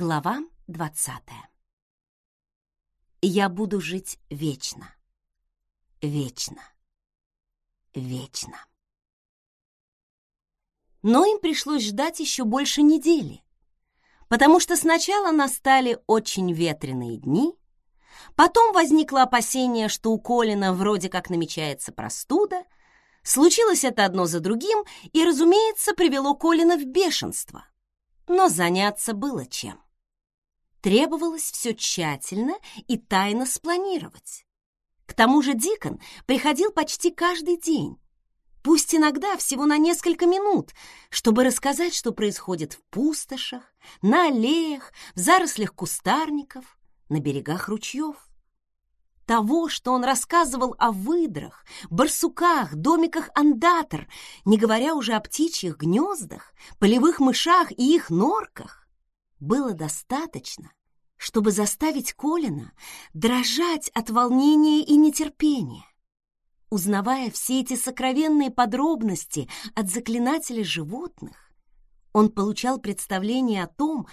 Глава двадцатая. Я буду жить вечно. Вечно. Вечно. Но им пришлось ждать еще больше недели, потому что сначала настали очень ветреные дни, потом возникло опасение, что у Колина вроде как намечается простуда, случилось это одно за другим и, разумеется, привело Колина в бешенство но заняться было чем. Требовалось все тщательно и тайно спланировать. К тому же Дикон приходил почти каждый день, пусть иногда всего на несколько минут, чтобы рассказать, что происходит в пустошах, на аллеях, в зарослях кустарников, на берегах ручьев того, что он рассказывал о выдрах, барсуках, домиках андатор, не говоря уже о птичьих гнездах, полевых мышах и их норках, было достаточно, чтобы заставить Колина дрожать от волнения и нетерпения. Узнавая все эти сокровенные подробности от заклинателя животных, он получал представление о том,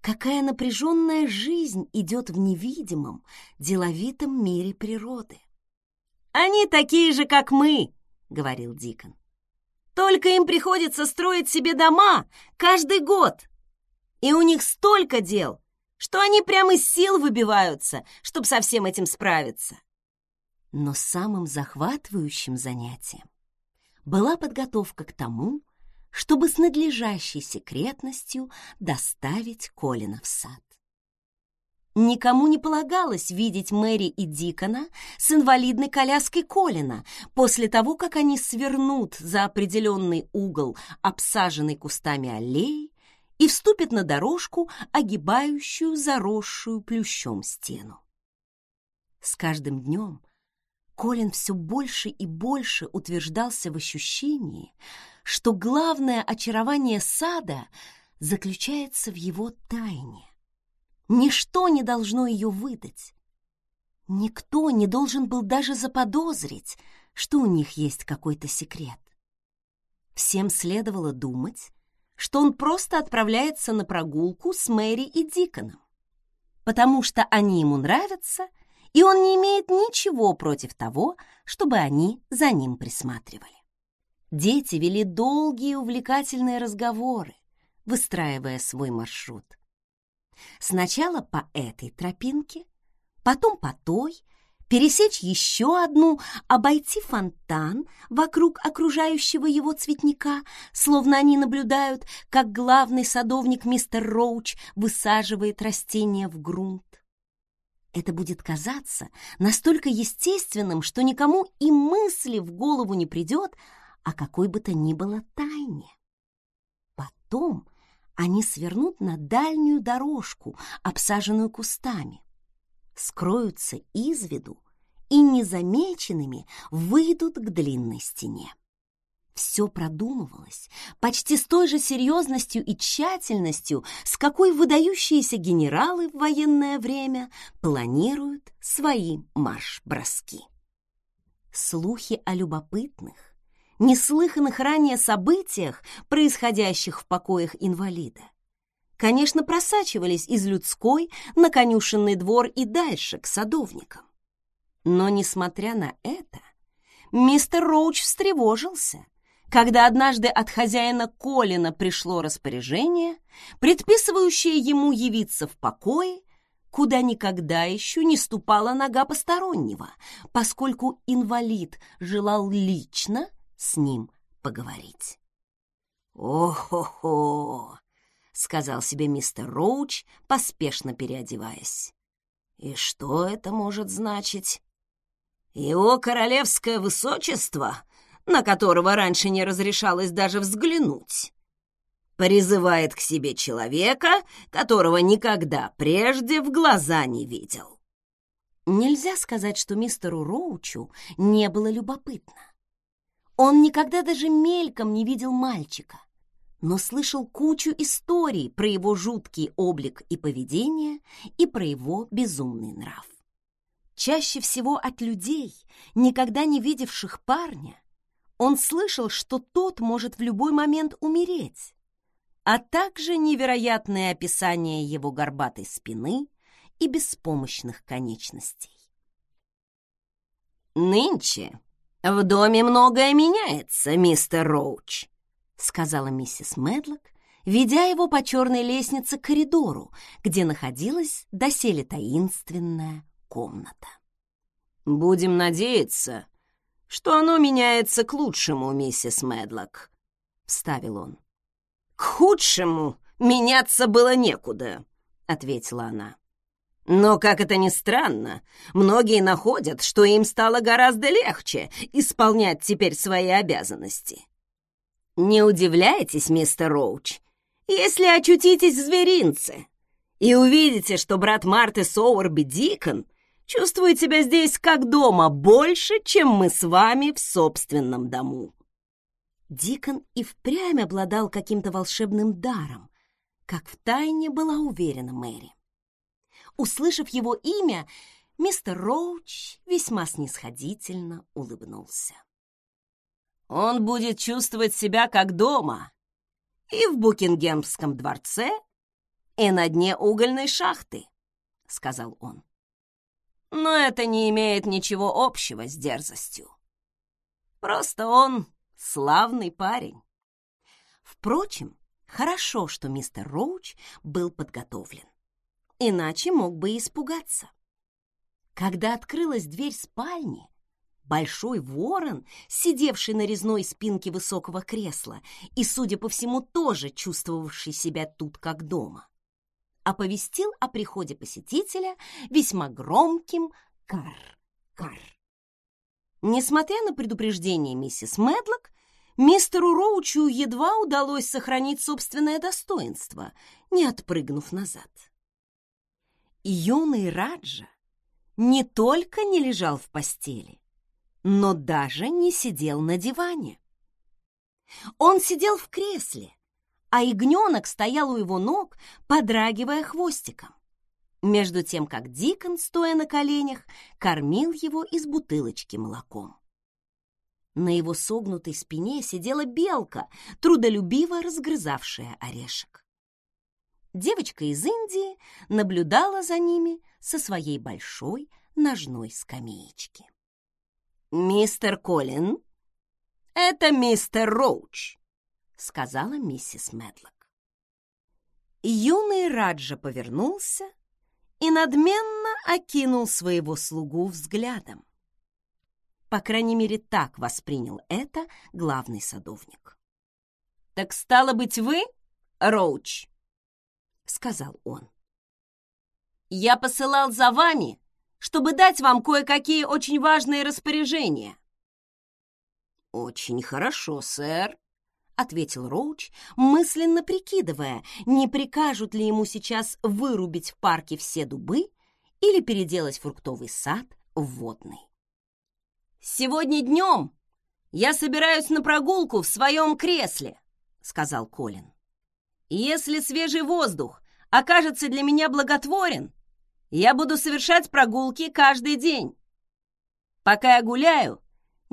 какая напряженная жизнь идет в невидимом, деловитом мире природы. «Они такие же, как мы», — говорил Дикон. «Только им приходится строить себе дома каждый год. И у них столько дел, что они прямо из сил выбиваются, чтобы со всем этим справиться». Но самым захватывающим занятием была подготовка к тому, чтобы с надлежащей секретностью доставить Колина в сад. Никому не полагалось видеть Мэри и Дикона с инвалидной коляской Колина после того, как они свернут за определенный угол, обсаженный кустами аллеи, и вступят на дорожку, огибающую заросшую плющом стену. С каждым днем Колин все больше и больше утверждался в ощущении, что главное очарование сада заключается в его тайне. Ничто не должно ее выдать. Никто не должен был даже заподозрить, что у них есть какой-то секрет. Всем следовало думать, что он просто отправляется на прогулку с Мэри и Диконом, потому что они ему нравятся, и он не имеет ничего против того, чтобы они за ним присматривали. Дети вели долгие увлекательные разговоры, выстраивая свой маршрут. Сначала по этой тропинке, потом по той, пересечь еще одну, обойти фонтан вокруг окружающего его цветника, словно они наблюдают, как главный садовник мистер Роуч высаживает растения в грунт. Это будет казаться настолько естественным, что никому и мысли в голову не придет о какой бы то ни было тайне. Потом они свернут на дальнюю дорожку, обсаженную кустами, скроются из виду и незамеченными выйдут к длинной стене. Все продумывалось почти с той же серьезностью и тщательностью, с какой выдающиеся генералы в военное время планируют свои марш-броски. Слухи о любопытных, неслыханных ранее событиях, происходящих в покоях инвалида. Конечно, просачивались из людской на конюшенный двор и дальше, к садовникам. Но, несмотря на это, мистер Роуч встревожился, когда однажды от хозяина Колина пришло распоряжение, предписывающее ему явиться в покое, куда никогда еще не ступала нога постороннего, поскольку инвалид желал лично с ним поговорить. «О-хо-хо!» — сказал себе мистер Роуч, поспешно переодеваясь. «И что это может значить?» «Его королевское высочество, на которого раньше не разрешалось даже взглянуть, призывает к себе человека, которого никогда прежде в глаза не видел». Нельзя сказать, что мистеру Роучу не было любопытно. Он никогда даже мельком не видел мальчика, но слышал кучу историй про его жуткий облик и поведение и про его безумный нрав. Чаще всего от людей, никогда не видевших парня, он слышал, что тот может в любой момент умереть. а также невероятное описание его горбатой спины и беспомощных конечностей. «Нынче в доме многое меняется, мистер Роуч», — сказала миссис Медлок, ведя его по черной лестнице к коридору, где находилась доселе таинственная комната. «Будем надеяться, что оно меняется к лучшему, миссис Медлок», — вставил он. «К худшему меняться было некуда», — ответила она. Но, как это ни странно, многие находят, что им стало гораздо легче исполнять теперь свои обязанности. Не удивляйтесь, мистер Роуч, если очутитесь в зверинце и увидите, что брат Марты Соуэрби Дикон чувствует себя здесь как дома больше, чем мы с вами в собственном дому. Дикон и впрямь обладал каким-то волшебным даром, как втайне была уверена Мэри. Услышав его имя, мистер Роуч весьма снисходительно улыбнулся. «Он будет чувствовать себя как дома и в Букингемском дворце, и на дне угольной шахты», — сказал он. «Но это не имеет ничего общего с дерзостью. Просто он славный парень». Впрочем, хорошо, что мистер Роуч был подготовлен иначе мог бы испугаться. Когда открылась дверь спальни, большой ворон, сидевший на резной спинке высокого кресла и, судя по всему, тоже чувствовавший себя тут как дома, оповестил о приходе посетителя весьма громким «кар-кар». Несмотря на предупреждение миссис Медлок, мистеру Роучу едва удалось сохранить собственное достоинство, не отпрыгнув назад юный Раджа не только не лежал в постели, но даже не сидел на диване. Он сидел в кресле, а ягненок стоял у его ног, подрагивая хвостиком, между тем, как Дикон, стоя на коленях, кормил его из бутылочки молоком. На его согнутой спине сидела белка, трудолюбиво разгрызавшая орешек девочка из Индии наблюдала за ними со своей большой ножной скамеечки. «Мистер Коллин, это мистер Роуч», — сказала миссис Медлок. Юный Раджа повернулся и надменно окинул своего слугу взглядом. По крайней мере, так воспринял это главный садовник. «Так стало быть, вы, Роуч?» — сказал он. «Я посылал за вами, чтобы дать вам кое-какие очень важные распоряжения». «Очень хорошо, сэр», — ответил Роуч, мысленно прикидывая, не прикажут ли ему сейчас вырубить в парке все дубы или переделать фруктовый сад в водный. «Сегодня днем я собираюсь на прогулку в своем кресле», — сказал Колин. Если свежий воздух окажется для меня благотворен, я буду совершать прогулки каждый день. Пока я гуляю,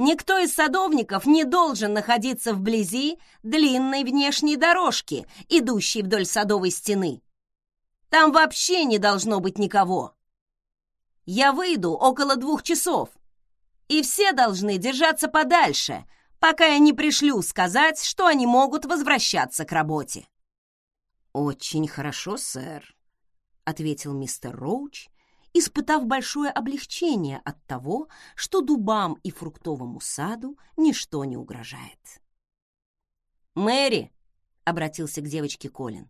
никто из садовников не должен находиться вблизи длинной внешней дорожки, идущей вдоль садовой стены. Там вообще не должно быть никого. Я выйду около двух часов, и все должны держаться подальше, пока я не пришлю сказать, что они могут возвращаться к работе. «Очень хорошо, сэр», — ответил мистер Роуч, испытав большое облегчение от того, что дубам и фруктовому саду ничто не угрожает. «Мэри», — обратился к девочке Колин,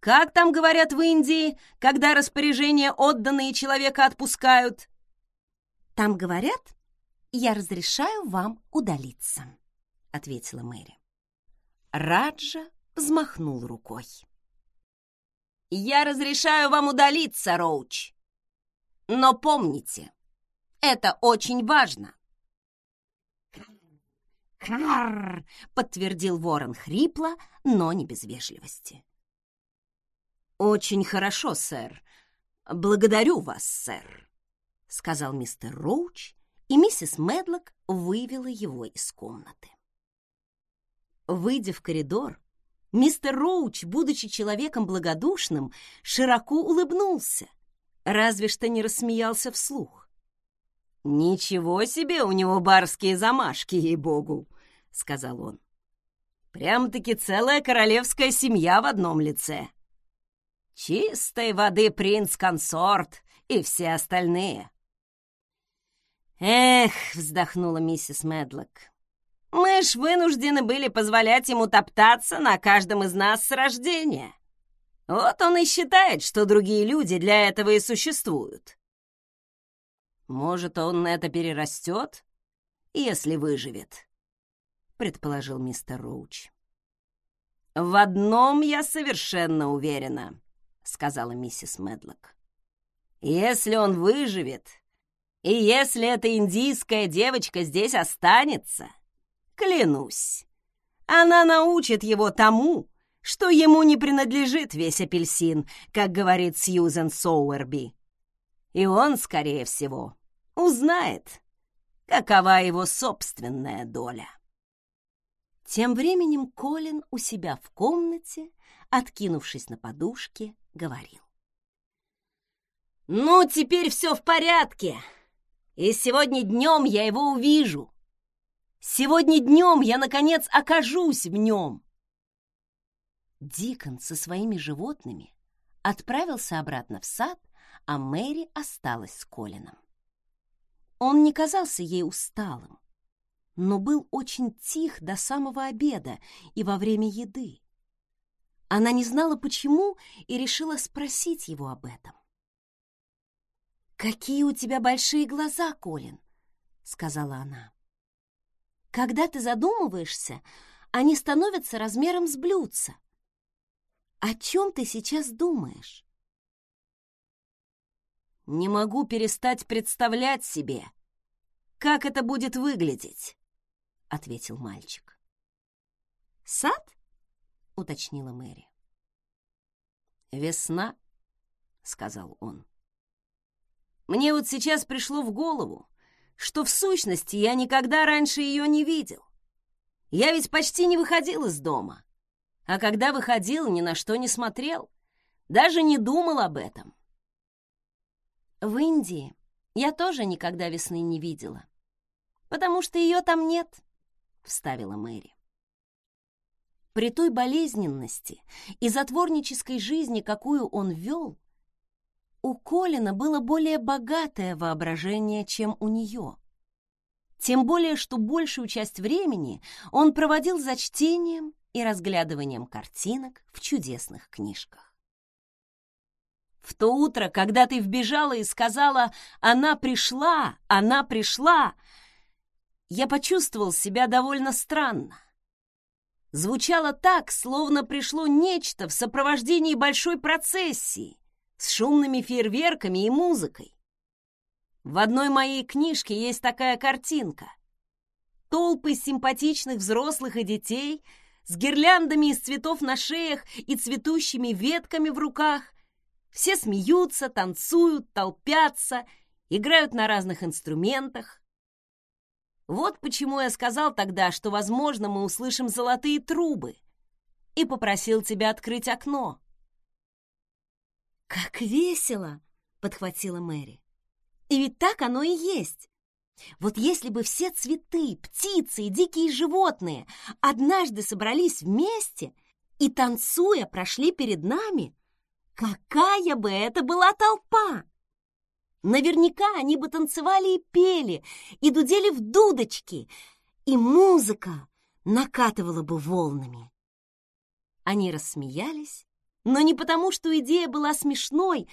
«как там говорят в Индии, когда распоряжения отданные человека отпускают?» «Там говорят, я разрешаю вам удалиться», — ответила Мэри. Раджа взмахнул рукой. Я разрешаю вам удалиться, Роуч. Но помните, это очень важно. «Карр!» — подтвердил ворон хрипло, но не без вежливости. «Очень хорошо, сэр. Благодарю вас, сэр», — сказал мистер Роуч, и миссис Медлок вывела его из комнаты. Выйдя в коридор, Мистер Роуч, будучи человеком благодушным, широко улыбнулся, разве что не рассмеялся вслух. «Ничего себе у него барские замашки, ей-богу!» — сказал он. «Прям-таки целая королевская семья в одном лице. Чистой воды принц-консорт и все остальные». «Эх!» — вздохнула миссис Медлок. Мы ж вынуждены были позволять ему топтаться на каждом из нас с рождения. Вот он и считает, что другие люди для этого и существуют. Может, он это перерастет, если выживет, предположил мистер Роуч. В одном я совершенно уверена, сказала миссис Медлок. Если он выживет, и если эта индийская девочка здесь останется, Клянусь, она научит его тому, что ему не принадлежит весь апельсин, как говорит Сьюзен Соуэрби. И он, скорее всего, узнает, какова его собственная доля. Тем временем Колин у себя в комнате, откинувшись на подушке, говорил. «Ну, теперь все в порядке, и сегодня днем я его увижу. Сегодня днем я, наконец, окажусь в нем!» Дикон со своими животными отправился обратно в сад, а Мэри осталась с Колином. Он не казался ей усталым, но был очень тих до самого обеда и во время еды. Она не знала, почему, и решила спросить его об этом. «Какие у тебя большие глаза, Колин!» — сказала она. Когда ты задумываешься, они становятся размером с блюдца. О чем ты сейчас думаешь? Не могу перестать представлять себе, как это будет выглядеть, ответил мальчик. Сад? уточнила Мэри. Весна, сказал он. Мне вот сейчас пришло в голову, что в сущности я никогда раньше ее не видел. Я ведь почти не выходил из дома. А когда выходил, ни на что не смотрел, даже не думал об этом. В Индии я тоже никогда весны не видела, потому что ее там нет, вставила Мэри. При той болезненности и затворнической жизни, какую он вел, у Колина было более богатое воображение, чем у нее. Тем более, что большую часть времени он проводил за чтением и разглядыванием картинок в чудесных книжках. В то утро, когда ты вбежала и сказала «Она пришла! Она пришла!», я почувствовал себя довольно странно. Звучало так, словно пришло нечто в сопровождении большой процессии, с шумными фейерверками и музыкой. В одной моей книжке есть такая картинка. Толпы симпатичных взрослых и детей с гирляндами из цветов на шеях и цветущими ветками в руках. Все смеются, танцуют, толпятся, играют на разных инструментах. Вот почему я сказал тогда, что, возможно, мы услышим золотые трубы, и попросил тебя открыть окно. «Как весело!» — подхватила Мэри. «И ведь так оно и есть. Вот если бы все цветы, птицы и дикие животные однажды собрались вместе и, танцуя, прошли перед нами, какая бы это была толпа! Наверняка они бы танцевали и пели, и дудели в дудочки, и музыка накатывала бы волнами. Они рассмеялись но не потому, что идея была смешной,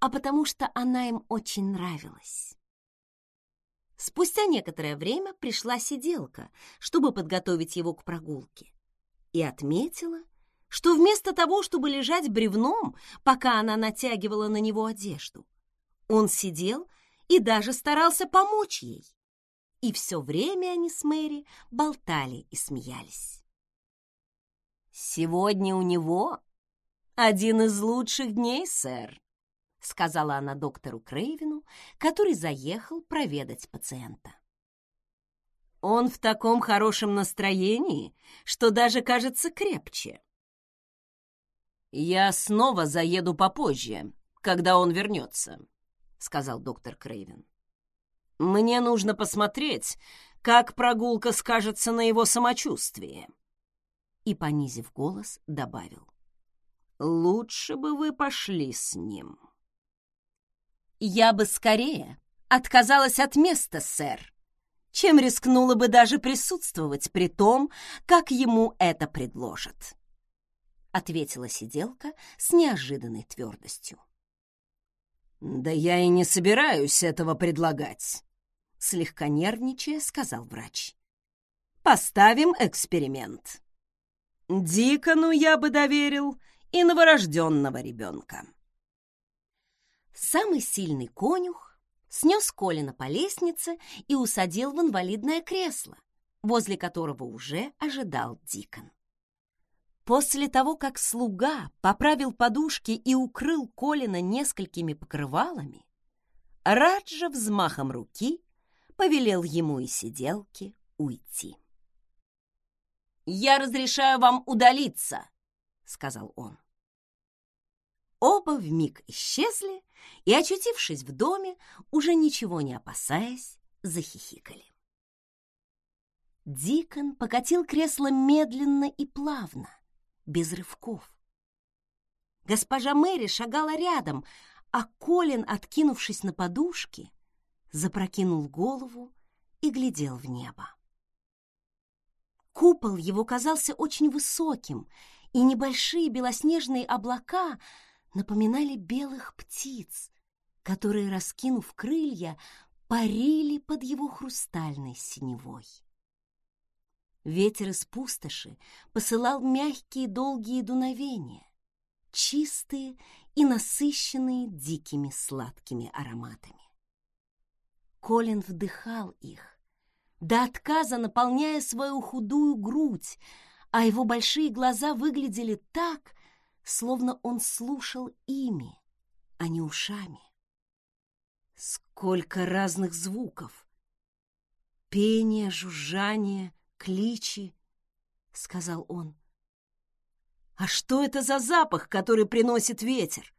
а потому что она им очень нравилась. Спустя некоторое время пришла сиделка, чтобы подготовить его к прогулке, и отметила, что вместо того, чтобы лежать бревном, пока она натягивала на него одежду, он сидел и даже старался помочь ей. И все время они с Мэри болтали и смеялись. «Сегодня у него один из лучших дней, сэр», — сказала она доктору Крейвину, который заехал проведать пациента. «Он в таком хорошем настроении, что даже кажется крепче. «Я снова заеду попозже, когда он вернется», — сказал доктор Крейвен. «Мне нужно посмотреть, как прогулка скажется на его самочувствии». И, понизив голос, добавил. «Лучше бы вы пошли с ним». «Я бы скорее отказалась от места, сэр, чем рискнула бы даже присутствовать при том, как ему это предложат», — ответила сиделка с неожиданной твердостью. «Да я и не собираюсь этого предлагать», — слегка нервничая сказал врач. «Поставим эксперимент. Дикону я бы доверил и новорожденного ребенка». Самый сильный конюх снес Колина по лестнице и усадил в инвалидное кресло, возле которого уже ожидал Дикон. После того, как слуга поправил подушки и укрыл Колина несколькими покрывалами, Раджа взмахом руки повелел ему и сиделке уйти. «Я разрешаю вам удалиться», — сказал он. Оба вмиг исчезли и, очутившись в доме, уже ничего не опасаясь, захихикали. Дикон покатил кресло медленно и плавно, без рывков. Госпожа Мэри шагала рядом, а Колин, откинувшись на подушки, запрокинул голову и глядел в небо. Купол его казался очень высоким, и небольшие белоснежные облака — напоминали белых птиц, которые, раскинув крылья, парили под его хрустальной синевой. Ветер из пустоши посылал мягкие долгие дуновения, чистые и насыщенные дикими сладкими ароматами. Колин вдыхал их, до отказа наполняя свою худую грудь, а его большие глаза выглядели так, словно он слушал ими, а не ушами. Сколько разных звуков! Пение, жужжание, кличи, — сказал он. А что это за запах, который приносит ветер?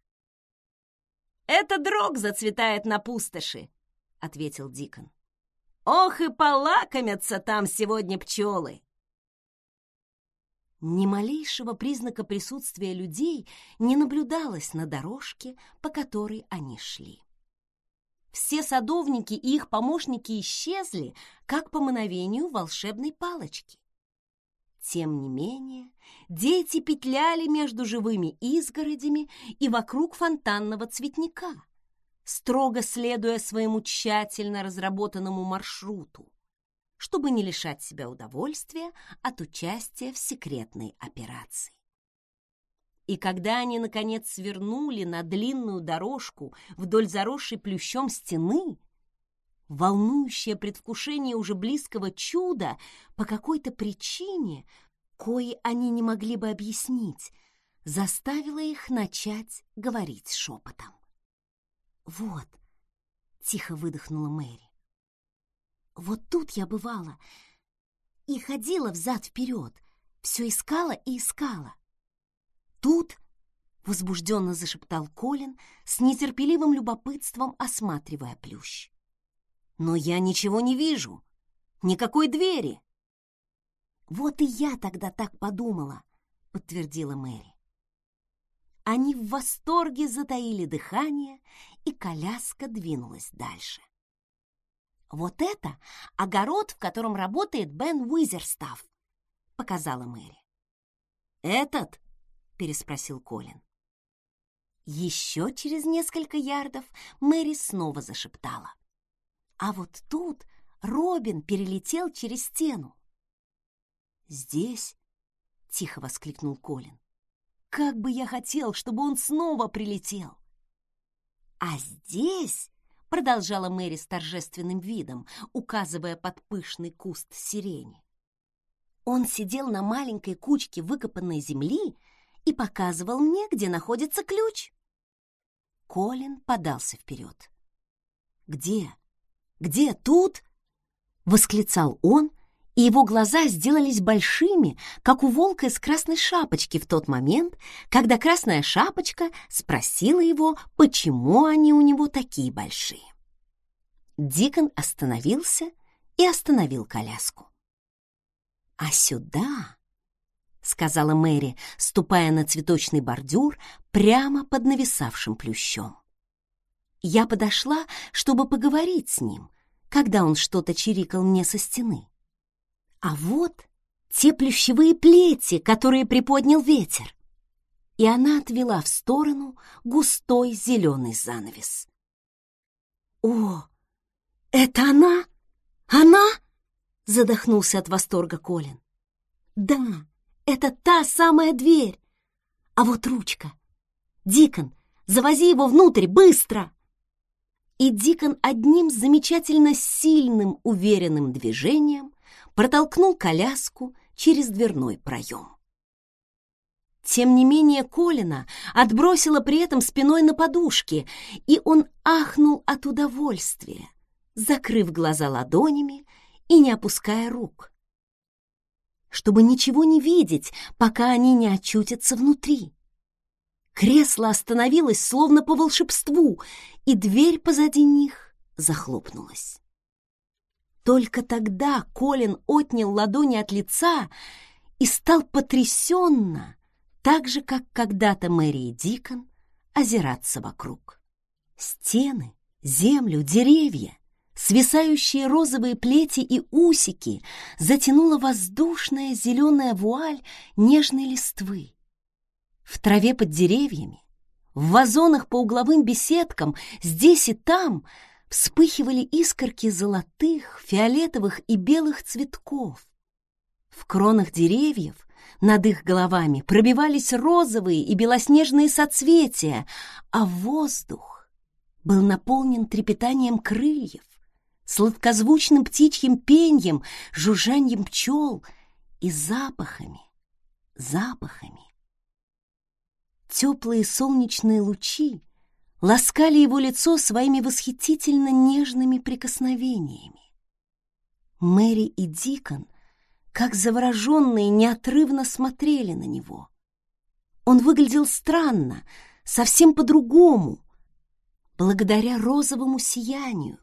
Это дрог зацветает на пустоши, — ответил Дикон. Ох и полакомятся там сегодня пчелы! Ни малейшего признака присутствия людей не наблюдалось на дорожке, по которой они шли. Все садовники и их помощники исчезли, как по мановению волшебной палочки. Тем не менее, дети петляли между живыми изгородями и вокруг фонтанного цветника, строго следуя своему тщательно разработанному маршруту чтобы не лишать себя удовольствия от участия в секретной операции. И когда они, наконец, свернули на длинную дорожку вдоль заросшей плющом стены, волнующее предвкушение уже близкого чуда по какой-то причине, кои они не могли бы объяснить, заставило их начать говорить шепотом. «Вот», — тихо выдохнула Мэри, вот тут я бывала и ходила взад-вперед, все искала и искала. Тут возбужденно зашептал Колин с нетерпеливым любопытством, осматривая плющ. Но я ничего не вижу, никакой двери. Вот и я тогда так подумала, подтвердила Мэри. Они в восторге затаили дыхание, и коляска двинулась дальше. «Вот это огород, в котором работает Бен Уизерстаф», — показала Мэри. «Этот?» — переспросил Колин. Еще через несколько ярдов Мэри снова зашептала. А вот тут Робин перелетел через стену. «Здесь?» — тихо воскликнул Колин. «Как бы я хотел, чтобы он снова прилетел!» «А здесь?» Продолжала Мэри с торжественным видом, указывая под пышный куст сирени. Он сидел на маленькой кучке выкопанной земли и показывал мне, где находится ключ. Колин подался вперед. «Где? Где? Тут?» — восклицал он и его глаза сделались большими, как у волка из красной шапочки в тот момент, когда красная шапочка спросила его, почему они у него такие большие. Дикон остановился и остановил коляску. «А сюда», — сказала Мэри, ступая на цветочный бордюр прямо под нависавшим плющом. Я подошла, чтобы поговорить с ним, когда он что-то чирикал мне со стены. А вот те плющевые плети, которые приподнял ветер. И она отвела в сторону густой зеленый занавес. «О, это она? Она?» — задохнулся от восторга Колин. «Да, это та самая дверь. А вот ручка. Дикон, завози его внутрь, быстро!» И Дикон одним замечательно сильным, уверенным движением протолкнул коляску через дверной проем. Тем не менее Колина отбросила при этом спиной на подушки, и он ахнул от удовольствия, закрыв глаза ладонями и не опуская рук, чтобы ничего не видеть, пока они не очутятся внутри. Кресло остановилось словно по волшебству, и дверь позади них захлопнулась. Только тогда Колин отнял ладони от лица и стал потрясенно, так же, как когда-то Мэри и Дикон, озираться вокруг. Стены, землю, деревья, свисающие розовые плети и усики затянула воздушная зеленая вуаль нежной листвы. В траве под деревьями, в вазонах по угловым беседкам, здесь и там вспыхивали искорки золотых, фиолетовых и белых цветков. В кронах деревьев над их головами пробивались розовые и белоснежные соцветия, а воздух был наполнен трепетанием крыльев, сладкозвучным птичьим пеньем, жужжанием пчел и запахами, запахами. Теплые солнечные лучи ласкали его лицо своими восхитительно нежными прикосновениями. Мэри и Дикон, как завороженные, неотрывно смотрели на него. Он выглядел странно, совсем по-другому, благодаря розовому сиянию,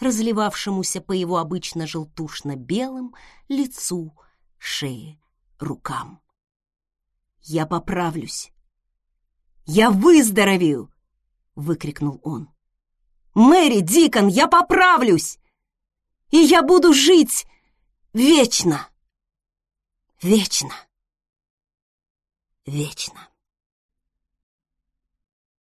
разливавшемуся по его обычно желтушно-белым лицу, шее, рукам. «Я поправлюсь», «Я выздоровею!» — выкрикнул он. «Мэри, Дикон, я поправлюсь! И я буду жить вечно! Вечно! Вечно!»